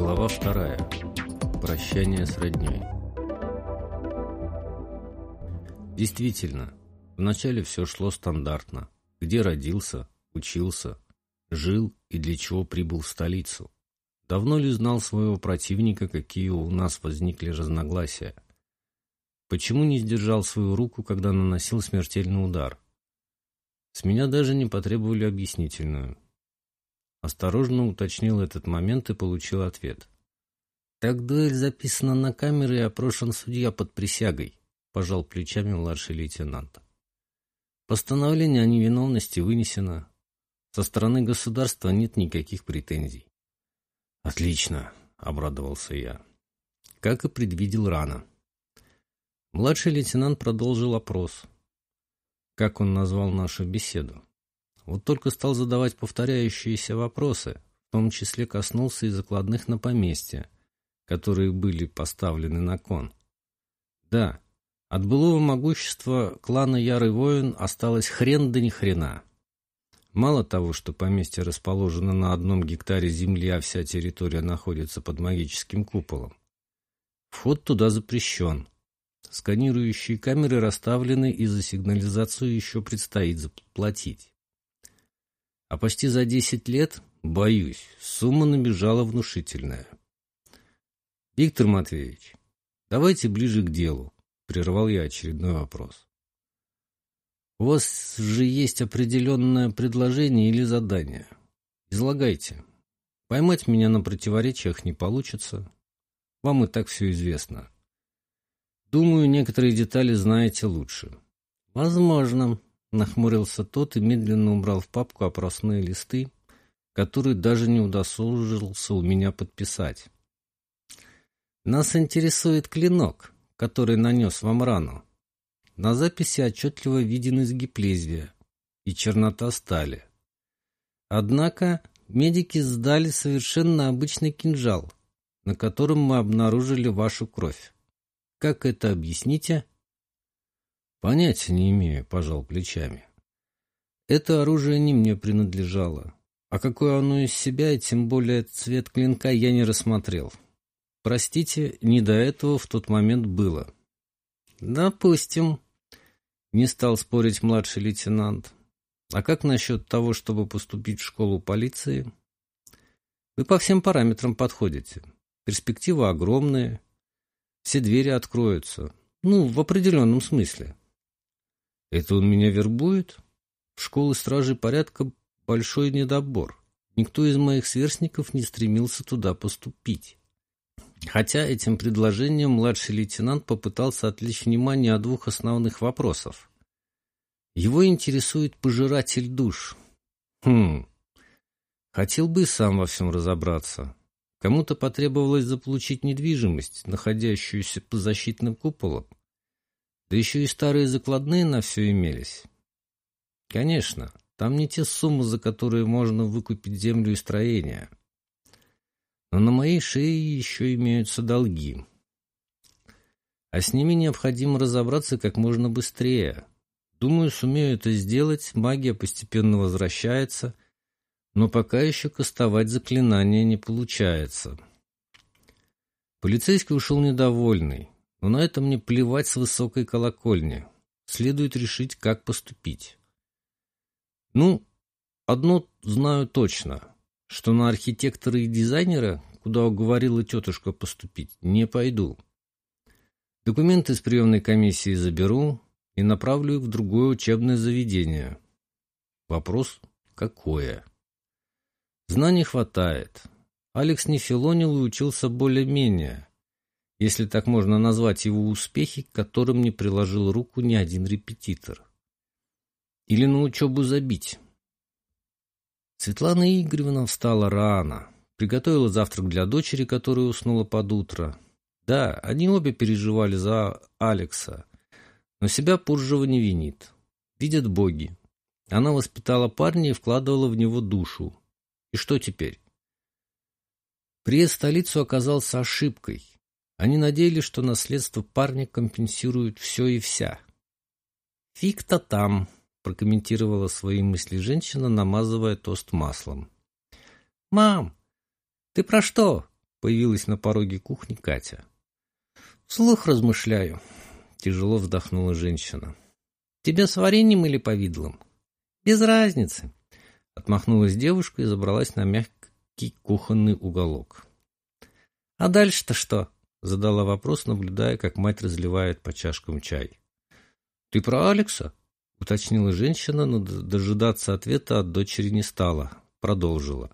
Глава вторая. Прощание с родней. Действительно, вначале все шло стандартно. Где родился, учился, жил и для чего прибыл в столицу. Давно ли знал своего противника, какие у нас возникли разногласия? Почему не сдержал свою руку, когда наносил смертельный удар? С меня даже не потребовали объяснительную. Осторожно уточнил этот момент и получил ответ. «Так дуэль записана на камеры и опрошен судья под присягой», — пожал плечами младший лейтенант. «Постановление о невиновности вынесено. Со стороны государства нет никаких претензий». «Отлично», — обрадовался я. Как и предвидел рано. Младший лейтенант продолжил опрос. Как он назвал нашу беседу? Вот только стал задавать повторяющиеся вопросы, в том числе коснулся и закладных на поместье, которые были поставлены на кон. Да, от былого могущества клана Ярый Воин осталось хрен да ни хрена. Мало того, что поместье расположено на одном гектаре земли, а вся территория находится под магическим куполом. Вход туда запрещен. Сканирующие камеры расставлены, и за сигнализацию еще предстоит заплатить. А почти за десять лет, боюсь, сумма набежала внушительная. «Виктор Матвеевич, давайте ближе к делу», — прервал я очередной вопрос. «У вас же есть определенное предложение или задание. Излагайте. Поймать меня на противоречиях не получится. Вам и так все известно. Думаю, некоторые детали знаете лучше». «Возможно», Нахмурился тот и медленно убрал в папку опросные листы, которые даже не удосужился у меня подписать. Нас интересует клинок, который нанес вам рану. На записи отчетливо виден изгиб лезвия и чернота стали. Однако медики сдали совершенно обычный кинжал, на котором мы обнаружили вашу кровь. Как это объясните? Понятия не имею, пожал плечами. Это оружие не мне принадлежало. А какое оно из себя, и тем более цвет клинка, я не рассмотрел. Простите, не до этого в тот момент было. Допустим. Не стал спорить младший лейтенант. А как насчет того, чтобы поступить в школу полиции? Вы по всем параметрам подходите. Перспективы огромные. Все двери откроются. Ну, в определенном смысле. Это он меня вербует? В школы стражи порядка большой недобор. Никто из моих сверстников не стремился туда поступить. Хотя этим предложением младший лейтенант попытался отвлечь внимание от двух основных вопросов. Его интересует пожиратель душ. Хм, хотел бы сам во всем разобраться. Кому-то потребовалось заполучить недвижимость, находящуюся по защитным куполам. Да еще и старые закладные на все имелись. Конечно, там не те суммы, за которые можно выкупить землю и строения. Но на моей шее еще имеются долги. А с ними необходимо разобраться как можно быстрее. Думаю, сумею это сделать, магия постепенно возвращается, но пока еще кастовать заклинания не получается. Полицейский ушел недовольный. Но на это мне плевать с высокой колокольни. Следует решить, как поступить. Ну, одно знаю точно, что на архитектора и дизайнера, куда уговорила тетушка поступить, не пойду. Документы с приемной комиссии заберу и направлю их в другое учебное заведение. Вопрос какое? Знаний хватает. Алекс не филонил и учился более-менее если так можно назвать его успехи, к которым не приложил руку ни один репетитор. Или на учебу забить. Светлана Игоревна встала рано, приготовила завтрак для дочери, которая уснула под утро. Да, они обе переживали за Алекса, но себя Пуржева не винит. Видят боги. Она воспитала парня и вкладывала в него душу. И что теперь? Приезд в столицу оказался ошибкой. Они надеялись, что наследство парня компенсирует все и вся. «Фиг-то там», — прокомментировала свои мысли женщина, намазывая тост маслом. «Мам, ты про что?» появилась на пороге кухни Катя. «Вслух размышляю», — тяжело вздохнула женщина. «Тебе с вареньем или повидлом?» «Без разницы», — отмахнулась девушка и забралась на мягкий кухонный уголок. «А дальше-то что?» — задала вопрос, наблюдая, как мать разливает по чашкам чай. «Ты про Алекса?» — уточнила женщина, но дожидаться ответа от дочери не стала. Продолжила.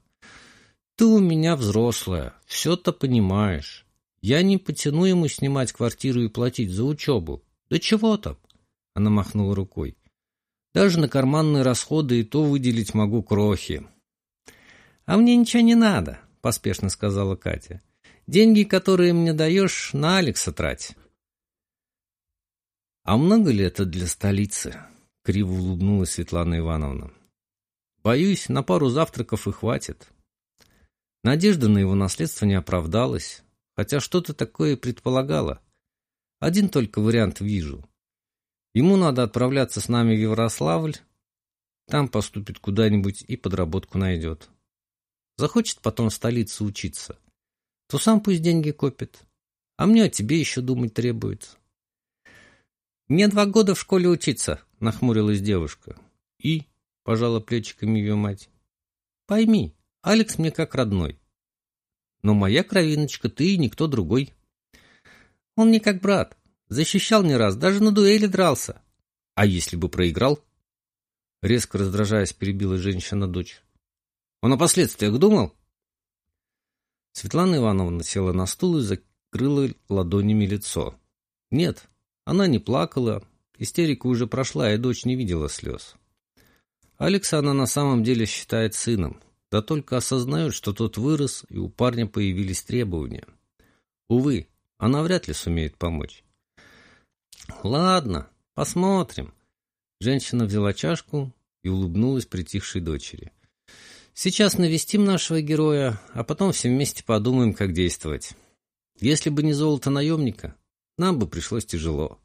«Ты у меня взрослая, все-то понимаешь. Я не потяну ему снимать квартиру и платить за учебу. Да чего там?» Она махнула рукой. «Даже на карманные расходы и то выделить могу крохи». «А мне ничего не надо», — поспешно сказала Катя. Деньги, которые мне даешь, на Алекса трать. А много ли это для столицы? Криво улыбнулась Светлана Ивановна. Боюсь, на пару завтраков и хватит. Надежда на его наследство не оправдалась, хотя что-то такое предполагала. Один только вариант вижу. Ему надо отправляться с нами в Ярославль, там поступит куда-нибудь и подработку найдет. Захочет потом в столице учиться то сам пусть деньги копит. А мне о тебе еще думать требуется. «Мне два года в школе учиться», — нахмурилась девушка. «И?» — пожала плечиками ее мать. «Пойми, Алекс мне как родной. Но моя кровиночка ты и никто другой. Он не как брат. Защищал не раз, даже на дуэли дрался. А если бы проиграл?» Резко раздражаясь, перебила женщина дочь. «Он о последствиях думал?» Светлана Ивановна села на стул и закрыла ладонями лицо. Нет, она не плакала, истерика уже прошла, и дочь не видела слез. Алекса она на самом деле считает сыном, да только осознает, что тот вырос, и у парня появились требования. Увы, она вряд ли сумеет помочь. «Ладно, посмотрим». Женщина взяла чашку и улыбнулась притихшей дочери. Сейчас навестим нашего героя, а потом все вместе подумаем, как действовать. Если бы не золото наемника, нам бы пришлось тяжело.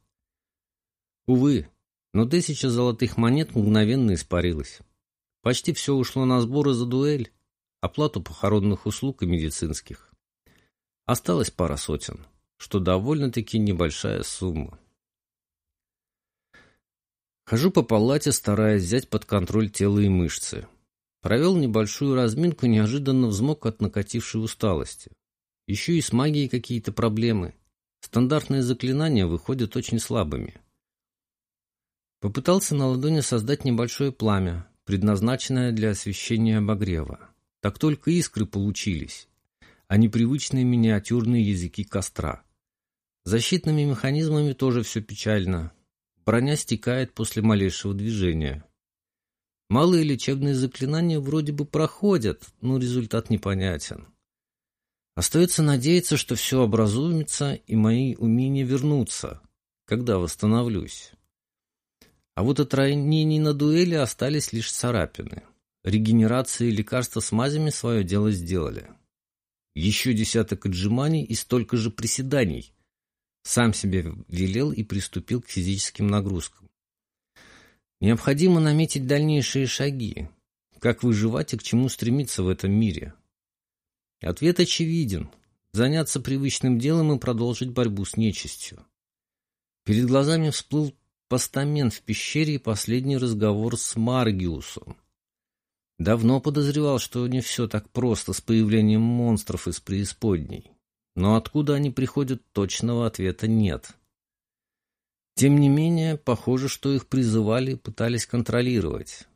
Увы, но тысяча золотых монет мгновенно испарилась. Почти все ушло на сборы за дуэль, оплату похоронных услуг и медицинских. Осталось пара сотен, что довольно-таки небольшая сумма. Хожу по палате, стараясь взять под контроль тело и мышцы. Провел небольшую разминку, неожиданно взмок от накатившей усталости. Еще и с магией какие-то проблемы. Стандартные заклинания выходят очень слабыми. Попытался на ладони создать небольшое пламя, предназначенное для освещения обогрева. Так только искры получились, а непривычные миниатюрные языки костра. Защитными механизмами тоже все печально. Броня стекает после малейшего движения. Малые лечебные заклинания вроде бы проходят, но результат непонятен. Остается надеяться, что все образуется и мои умения вернутся, когда восстановлюсь. А вот от ранений на дуэли остались лишь царапины. Регенерация и лекарства с мазями свое дело сделали. Еще десяток отжиманий и столько же приседаний. Сам себе велел и приступил к физическим нагрузкам. Необходимо наметить дальнейшие шаги. Как выживать и к чему стремиться в этом мире? Ответ очевиден. Заняться привычным делом и продолжить борьбу с нечистью. Перед глазами всплыл постамент в пещере и последний разговор с Маргиусом. Давно подозревал, что не все так просто с появлением монстров из преисподней. Но откуда они приходят, точного ответа нет. Тем не менее, похоже, что их призывали и пытались контролировать.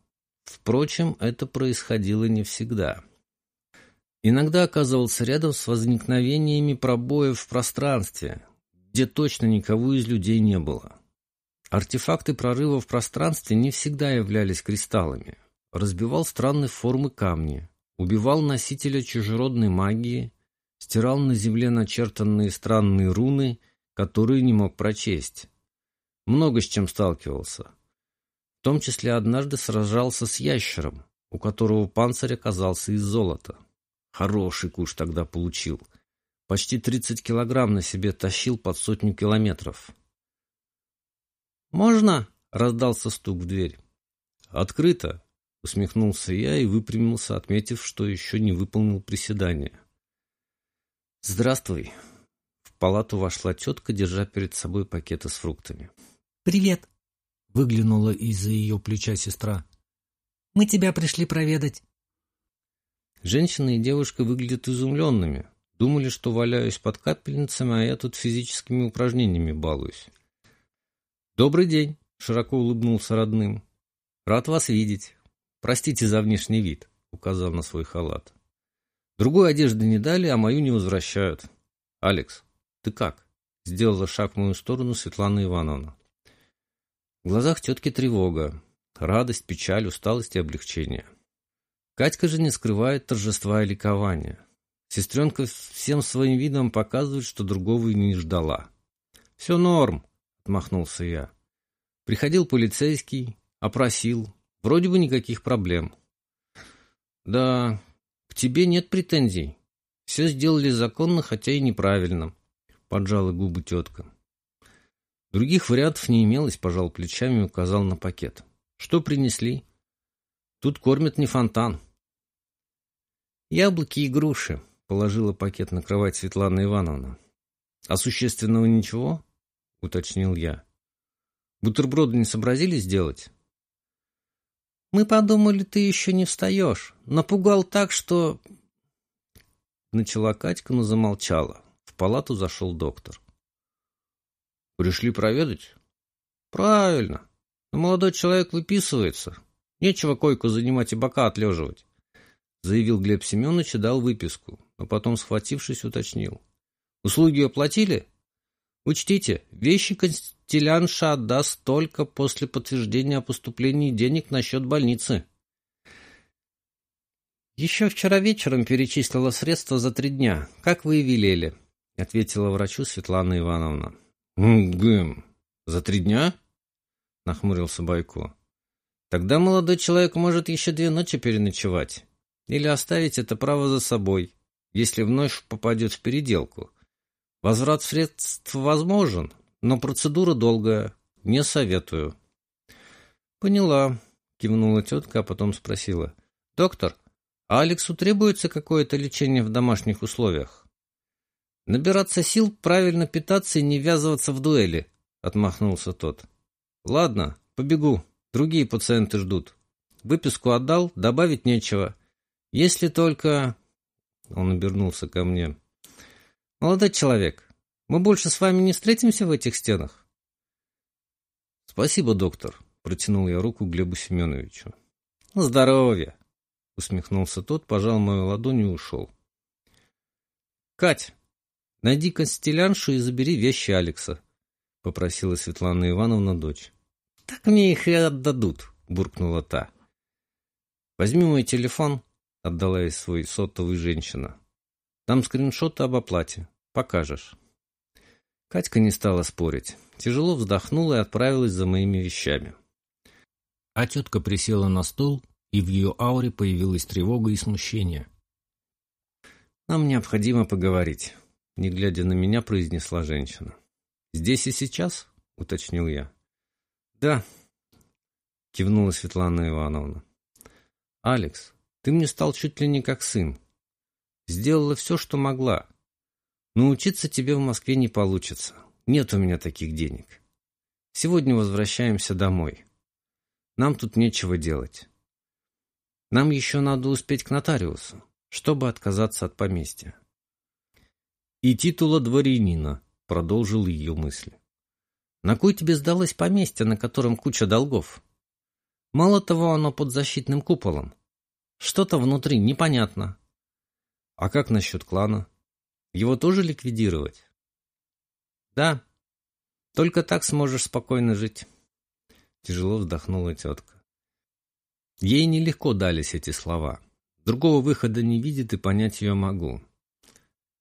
Впрочем, это происходило не всегда. Иногда оказывался рядом с возникновениями пробоев в пространстве, где точно никого из людей не было. Артефакты прорыва в пространстве не всегда являлись кристаллами. Разбивал странные формы камни, убивал носителя чужеродной магии, стирал на земле начертанные странные руны, которые не мог прочесть. Много с чем сталкивался. В том числе однажды сражался с ящером, у которого панцирь оказался из золота. Хороший куш тогда получил. Почти 30 килограмм на себе тащил под сотню километров. «Можно?» — раздался стук в дверь. «Открыто!» — усмехнулся я и выпрямился, отметив, что еще не выполнил приседания. «Здравствуй!» В палату вошла тетка, держа перед собой пакеты с фруктами. «Привет!» — выглянула из-за ее плеча сестра. «Мы тебя пришли проведать». Женщина и девушка выглядят изумленными. Думали, что валяюсь под капельницами, а я тут физическими упражнениями балуюсь. «Добрый день!» — широко улыбнулся родным. «Рад вас видеть. Простите за внешний вид», — указал на свой халат. «Другой одежды не дали, а мою не возвращают. Алекс, ты как?» — сделала шаг в мою сторону Светлана Ивановна. В глазах тетки тревога, радость, печаль, усталость и облегчение. Катька же не скрывает торжества и ликования. Сестренка всем своим видом показывает, что другого и не ждала. «Все норм», — отмахнулся я. Приходил полицейский, опросил. Вроде бы никаких проблем. «Да, к тебе нет претензий. Все сделали законно, хотя и неправильно», — поджала губы тетка. Других вариантов не имелось, пожал плечами и указал на пакет. «Что принесли?» «Тут кормят не фонтан». «Яблоки и груши», — положила пакет на кровать Светлана Ивановна. «А существенного ничего?» — уточнил я. «Бутерброды не сообразили сделать?» «Мы подумали, ты еще не встаешь. Напугал так, что...» Начала Катька, но замолчала. В палату зашел доктор. «Пришли проведать?» «Правильно. Но молодой человек выписывается. Нечего койку занимать и бока отлеживать», заявил Глеб Семенович и дал выписку, но потом, схватившись, уточнил. «Услуги оплатили?» «Учтите, вещи констелянша отдаст только после подтверждения о поступлении денег на счет больницы». «Еще вчера вечером перечислила средства за три дня, как вы и велели», — ответила врачу Светлана Ивановна. «Гм, за три дня?» — нахмурился Байко. «Тогда молодой человек может еще две ночи переночевать. Или оставить это право за собой, если вновь попадет в переделку. Возврат средств возможен, но процедура долгая. Не советую». «Поняла», — кивнула тетка, а потом спросила. «Доктор, а Алексу требуется какое-то лечение в домашних условиях?» Набираться сил, правильно питаться и не ввязываться в дуэли, отмахнулся тот. Ладно, побегу. Другие пациенты ждут. Выписку отдал, добавить нечего. Если только... Он обернулся ко мне. Молодой человек, мы больше с вами не встретимся в этих стенах? Спасибо, доктор. Протянул я руку Глебу Семеновичу. Здоровья! Усмехнулся тот, пожал мою ладонь и ушел. Кать, Найди констеляншу и забери вещи Алекса, — попросила Светлана Ивановна дочь. — Так мне их и отдадут, — буркнула та. — Возьми мой телефон, — отдала ей свой сотовый женщина. — Там скриншоты об оплате. Покажешь. Катька не стала спорить. Тяжело вздохнула и отправилась за моими вещами. А тетка присела на стол, и в ее ауре появилась тревога и смущение. «Нам необходимо поговорить», не глядя на меня, произнесла женщина. «Здесь и сейчас?» — уточнил я. «Да», — кивнула Светлана Ивановна. «Алекс, ты мне стал чуть ли не как сын. Сделала все, что могла. Но учиться тебе в Москве не получится. Нет у меня таких денег. Сегодня возвращаемся домой. Нам тут нечего делать. Нам еще надо успеть к нотариусу, чтобы отказаться от поместья и титула дворянина, продолжил ее мысли. На кой тебе сдалось поместье, на котором куча долгов? Мало того, оно под защитным куполом. Что-то внутри непонятно. А как насчет клана? Его тоже ликвидировать? Да. Только так сможешь спокойно жить. Тяжело вздохнула тетка. Ей нелегко дались эти слова. Другого выхода не видит и понять ее могу.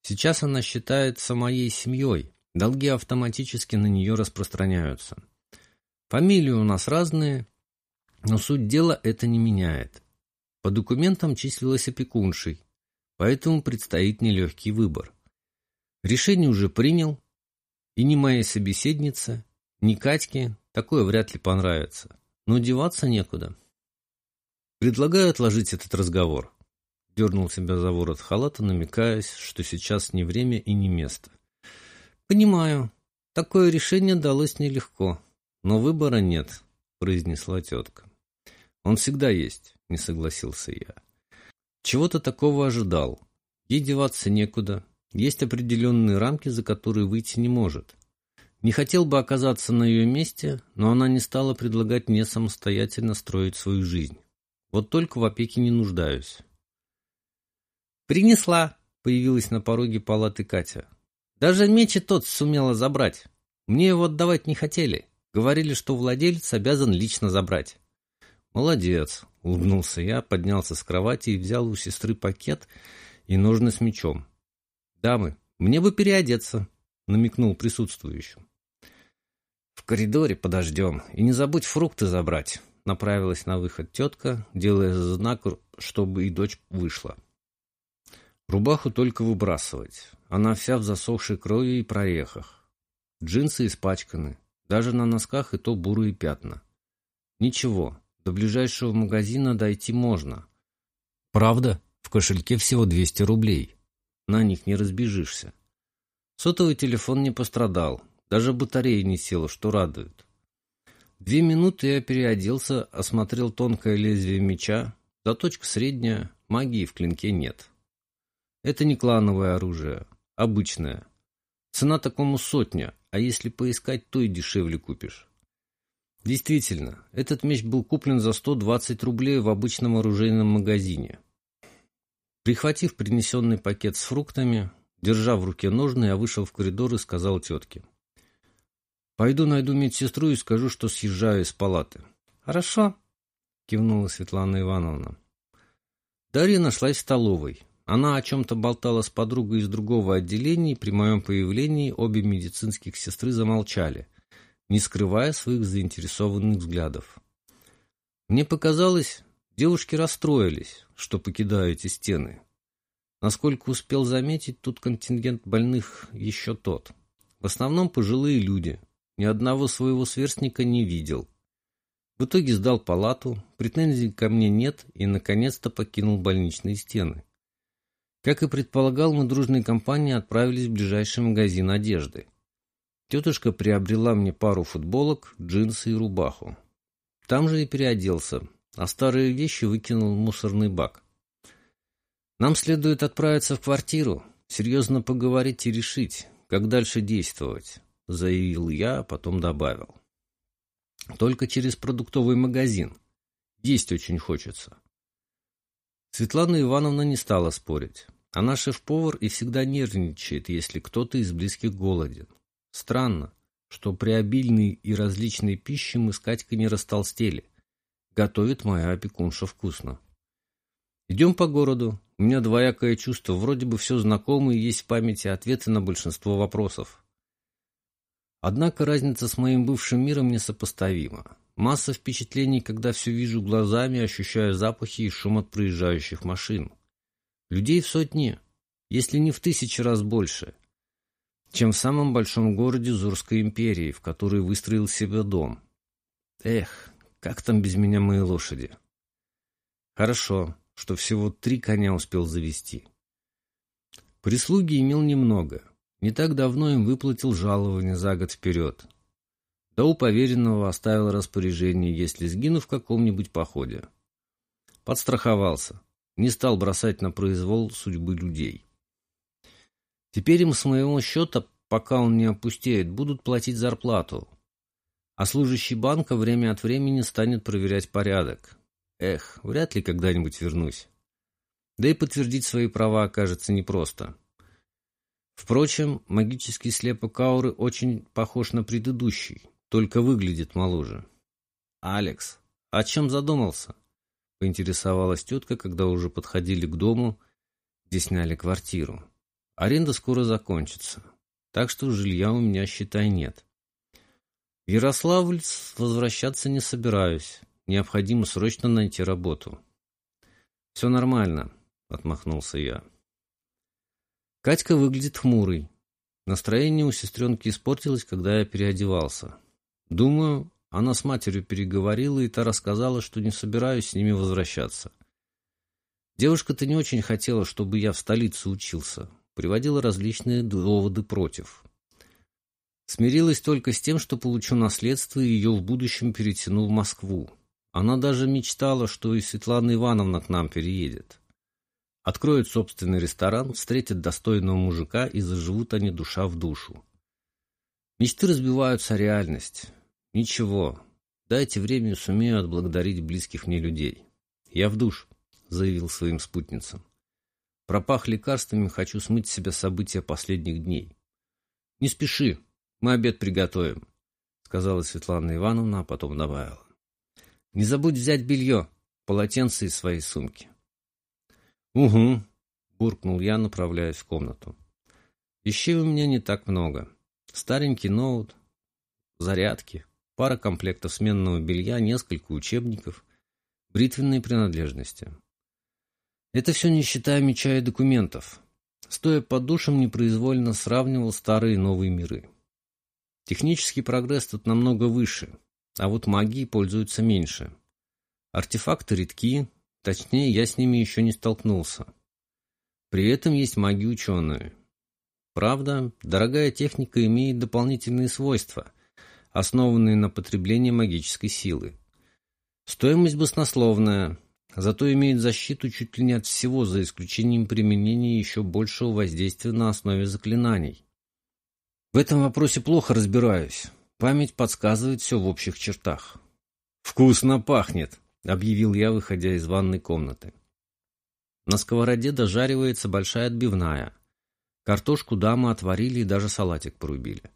Сейчас она считается моей семьей, долги автоматически на нее распространяются. Фамилии у нас разные, но суть дела это не меняет. По документам числилась опекуншей, поэтому предстоит нелегкий выбор. Решение уже принял, и ни моей собеседнице, ни Катьке такое вряд ли понравится, но деваться некуда. Предлагаю отложить этот разговор. Дернул себя за ворот халата, намекаясь, что сейчас не время и не место. «Понимаю. Такое решение далось нелегко. Но выбора нет», — произнесла тетка. «Он всегда есть», — не согласился я. «Чего-то такого ожидал. Ей деваться некуда. Есть определенные рамки, за которые выйти не может. Не хотел бы оказаться на ее месте, но она не стала предлагать мне самостоятельно строить свою жизнь. Вот только в опеке не нуждаюсь». «Принесла», — появилась на пороге палаты Катя. «Даже меч и тот сумела забрать. Мне его отдавать не хотели. Говорили, что владелец обязан лично забрать». «Молодец», — улыбнулся я, поднялся с кровати и взял у сестры пакет и ножны с мечом. «Дамы, мне бы переодеться», — намекнул присутствующим. «В коридоре подождем, и не забудь фрукты забрать», — направилась на выход тетка, делая знак, чтобы и дочь вышла. Рубаху только выбрасывать. Она вся в засохшей крови и прорехах. Джинсы испачканы. Даже на носках и то бурые пятна. Ничего, до ближайшего магазина дойти можно. Правда, в кошельке всего 200 рублей. На них не разбежишься. Сотовый телефон не пострадал. Даже батарея не села, что радует. Две минуты я переоделся, осмотрел тонкое лезвие меча. Заточка средняя, магии в клинке нет. Это не клановое оружие, обычное. Цена такому сотня, а если поискать, то и дешевле купишь. Действительно, этот меч был куплен за 120 рублей в обычном оружейном магазине. Прихватив принесенный пакет с фруктами, держа в руке ножны, я вышел в коридор и сказал тетке. «Пойду найду медсестру и скажу, что съезжаю из палаты». «Хорошо», — кивнула Светлана Ивановна. Дарья нашлась в столовой. Она о чем-то болтала с подругой из другого отделения, и при моем появлении обе медицинских сестры замолчали, не скрывая своих заинтересованных взглядов. Мне показалось, девушки расстроились, что покидаю эти стены. Насколько успел заметить, тут контингент больных еще тот. В основном пожилые люди. Ни одного своего сверстника не видел. В итоге сдал палату, претензий ко мне нет и, наконец-то, покинул больничные стены. Как и предполагал, мы дружной компанией отправились в ближайший магазин одежды. Тетушка приобрела мне пару футболок, джинсы и рубаху. Там же и переоделся, а старые вещи выкинул в мусорный бак. Нам следует отправиться в квартиру, серьезно поговорить и решить, как дальше действовать, заявил я, а потом добавил. Только через продуктовый магазин. Есть очень хочется. Светлана Ивановна не стала спорить. Она шеф-повар и всегда нервничает, если кто-то из близких голоден. Странно, что при обильной и различной пище мы с Катькой не растолстели. Готовит моя опекунша вкусно. Идем по городу. У меня двоякое чувство. Вроде бы все знакомо и есть в памяти ответы на большинство вопросов. Однако разница с моим бывшим миром несопоставима. Масса впечатлений, когда все вижу глазами, ощущаю запахи и шум от проезжающих машин. Людей в сотни, если не в тысячи раз больше, чем в самом большом городе Зурской империи, в которой выстроил себе дом. Эх, как там без меня мои лошади? Хорошо, что всего три коня успел завести. Прислуги имел немного. Не так давно им выплатил жалование за год вперед. Да у поверенного оставил распоряжение, если сгину в каком-нибудь походе. Подстраховался не стал бросать на произвол судьбы людей. Теперь им с моего счета, пока он не опустеет, будут платить зарплату, а служащий банка время от времени станет проверять порядок. Эх, вряд ли когда-нибудь вернусь. Да и подтвердить свои права окажется непросто. Впрочем, магический слепок ауры очень похож на предыдущий, только выглядит моложе. «Алекс, о чем задумался?» Поинтересовалась тетка, когда уже подходили к дому, где сняли квартиру. Аренда скоро закончится, так что жилья у меня, считай, нет. В Ярославль возвращаться не собираюсь. Необходимо срочно найти работу. «Все нормально», — отмахнулся я. Катька выглядит хмурой. Настроение у сестренки испортилось, когда я переодевался. Думаю, она с матерью переговорила, и та рассказала, что не собираюсь с ними возвращаться. Девушка-то не очень хотела, чтобы я в столице учился. Приводила различные доводы против. Смирилась только с тем, что получу наследство и ее в будущем перетяну в Москву. Она даже мечтала, что и Светлана Ивановна к нам переедет. Откроют собственный ресторан, встретят достойного мужика и заживут они душа в душу. Мечты разбиваются о реальность. Ничего, дайте время сумею отблагодарить близких мне людей. Я в душ, заявил своим спутницам. Пропах лекарствами, хочу смыть с себя события последних дней. Не спеши, мы обед приготовим, сказала Светлана Ивановна, а потом добавила. Не забудь взять белье, полотенце из своей сумки. «Угу», — буркнул я, направляясь в комнату. «Вещей у меня не так много. Старенький ноут, зарядки, пара комплектов сменного белья, несколько учебников, бритвенные принадлежности. Это все не считая меча и документов. Стоя под душем, непроизвольно сравнивал старые и новые миры. Технический прогресс тут намного выше, а вот магией пользуются меньше. Артефакты редки, Точнее, я с ними еще не столкнулся. При этом есть маги-ученые. Правда, дорогая техника имеет дополнительные свойства, основанные на потреблении магической силы. Стоимость баснословная, зато имеет защиту чуть ли не от всего, за исключением применения еще большего воздействия на основе заклинаний. В этом вопросе плохо разбираюсь. Память подсказывает все в общих чертах. «Вкусно пахнет!» — объявил я, выходя из ванной комнаты. На сковороде дожаривается большая отбивная. Картошку дамы отварили и даже салатик порубили. —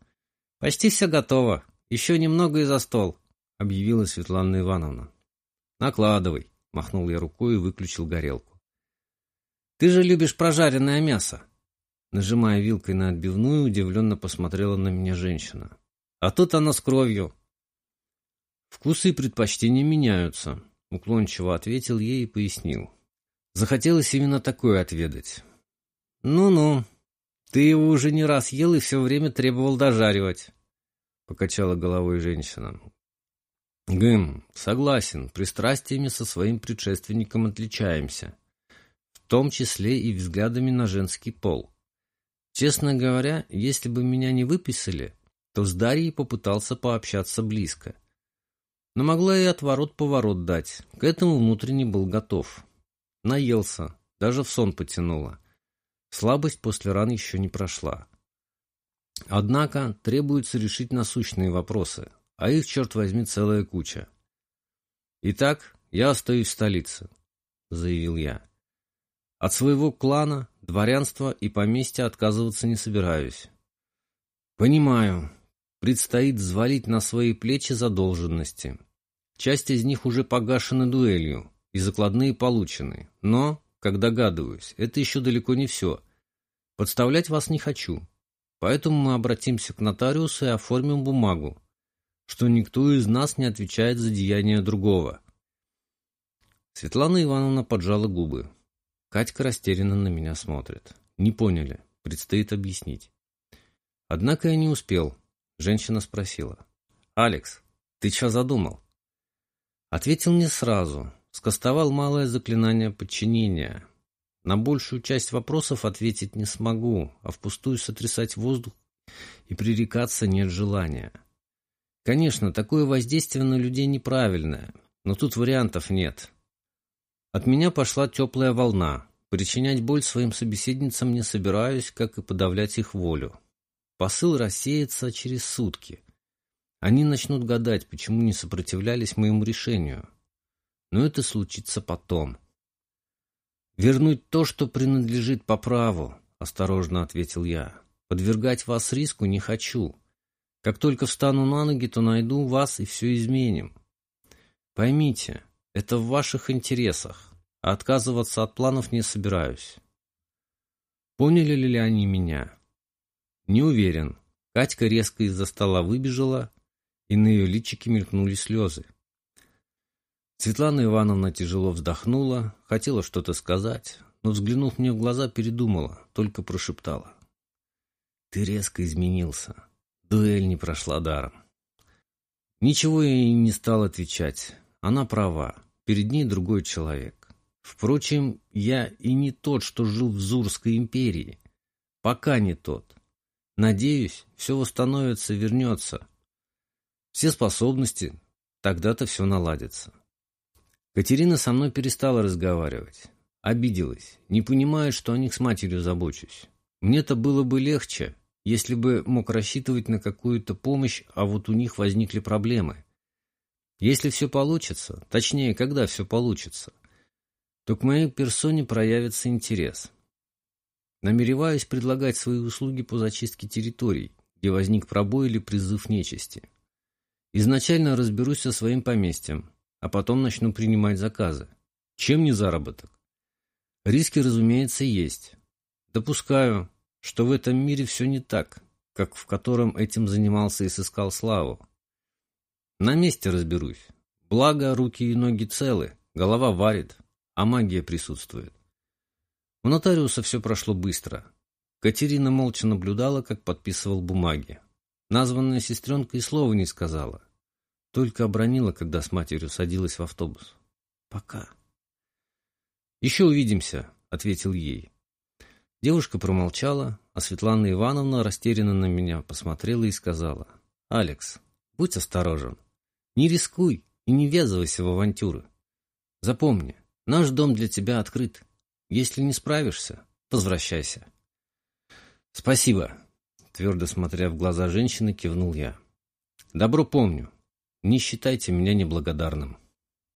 Почти все готово. Еще немного и за стол, — объявила Светлана Ивановна. — Накладывай, — махнул я рукой и выключил горелку. — Ты же любишь прожаренное мясо. Нажимая вилкой на отбивную, удивленно посмотрела на меня женщина. — А тут оно с кровью. Вкусы и предпочтения меняются. Уклончиво ответил ей и пояснил. Захотелось именно такое отведать. «Ну-ну, ты его уже не раз ел и все время требовал дожаривать», — покачала головой женщина. «Гм, согласен, пристрастиями со своим предшественником отличаемся, в том числе и взглядами на женский пол. Честно говоря, если бы меня не выписали, то с Дарьей попытался пообщаться близко — но могла и отворот-поворот дать. К этому внутренне был готов. Наелся, даже в сон потянуло. Слабость после ран еще не прошла. Однако требуется решить насущные вопросы, а их, черт возьми, целая куча. «Итак, я остаюсь в столице», — заявил я. «От своего клана, дворянства и поместья отказываться не собираюсь. Понимаю, предстоит взвалить на свои плечи задолженности. Часть из них уже погашены дуэлью, и закладные получены. Но, как догадываюсь, это еще далеко не все. Подставлять вас не хочу. Поэтому мы обратимся к нотариусу и оформим бумагу, что никто из нас не отвечает за деяния другого. Светлана Ивановна поджала губы. Катька растерянно на меня смотрит. Не поняли. Предстоит объяснить. Однако я не успел. Женщина спросила. «Алекс, ты что задумал?» Ответил не сразу. Скостовал малое заклинание подчинения. На большую часть вопросов ответить не смогу, а впустую сотрясать воздух и пререкаться нет желания. Конечно, такое воздействие на людей неправильное, но тут вариантов нет. От меня пошла теплая волна. Причинять боль своим собеседницам не собираюсь, как и подавлять их волю. Посыл рассеется через сутки. Они начнут гадать, почему не сопротивлялись моему решению. Но это случится потом. «Вернуть то, что принадлежит по праву», — осторожно ответил я. «Подвергать вас риску не хочу. Как только встану на ноги, то найду вас и все изменим. Поймите, это в ваших интересах, а отказываться от планов не собираюсь». Поняли ли они меня? Не уверен. Катька резко из-за стола выбежала, и на ее личике мелькнули слезы. Светлана Ивановна тяжело вздохнула, хотела что-то сказать, но, взглянув мне в глаза, передумала, только прошептала. «Ты резко изменился. Дуэль не прошла даром». Ничего я не стал отвечать. Она права. Перед ней другой человек. Впрочем, я и не тот, что жил в Зурской империи. Пока не тот. Надеюсь, все восстановится, вернется. Все способности, тогда-то все наладится. Катерина со мной перестала разговаривать. Обиделась, не понимая, что о них с матерью забочусь. Мне-то было бы легче, если бы мог рассчитывать на какую-то помощь, а вот у них возникли проблемы. Если все получится, точнее, когда все получится, то к моей персоне проявится интерес. Намереваюсь предлагать свои услуги по зачистке территорий, где возник пробой или призыв нечисти. Изначально разберусь со своим поместьем, а потом начну принимать заказы. Чем не заработок? Риски, разумеется, есть. Допускаю, что в этом мире все не так, как в котором этим занимался и сыскал славу. На месте разберусь. Благо, руки и ноги целы, голова варит, а магия присутствует. У нотариуса все прошло быстро. Катерина молча наблюдала, как подписывал бумаги. Названная сестренка и слова не сказала. Только обронила, когда с матерью садилась в автобус. «Пока». «Еще увидимся», — ответил ей. Девушка промолчала, а Светлана Ивановна растерянно на меня посмотрела и сказала. «Алекс, будь осторожен. Не рискуй и не ввязывайся в авантюры. Запомни, наш дом для тебя открыт. Если не справишься, возвращайся». «Спасибо», — твердо смотря в глаза женщины, кивнул я. «Добро помню. Не считайте меня неблагодарным».